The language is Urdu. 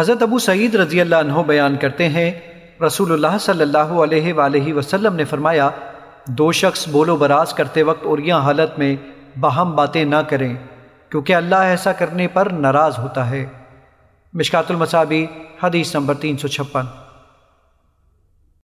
حضرت ابو سعید رضی اللہ عنہ بیان کرتے ہیں، رسول اللہ صلی اللہ علیہ وآلہ وسلم نے فرمایا، دو شخص بول و براز کرتے وقت اور یہاں حالت میں باہم باتیں نہ کریں، کیونکہ اللہ ایسا کرنے پر ناراض ہوتا ہے۔ مشکات المصابی، حدیث نمبر تین سو چھپن۔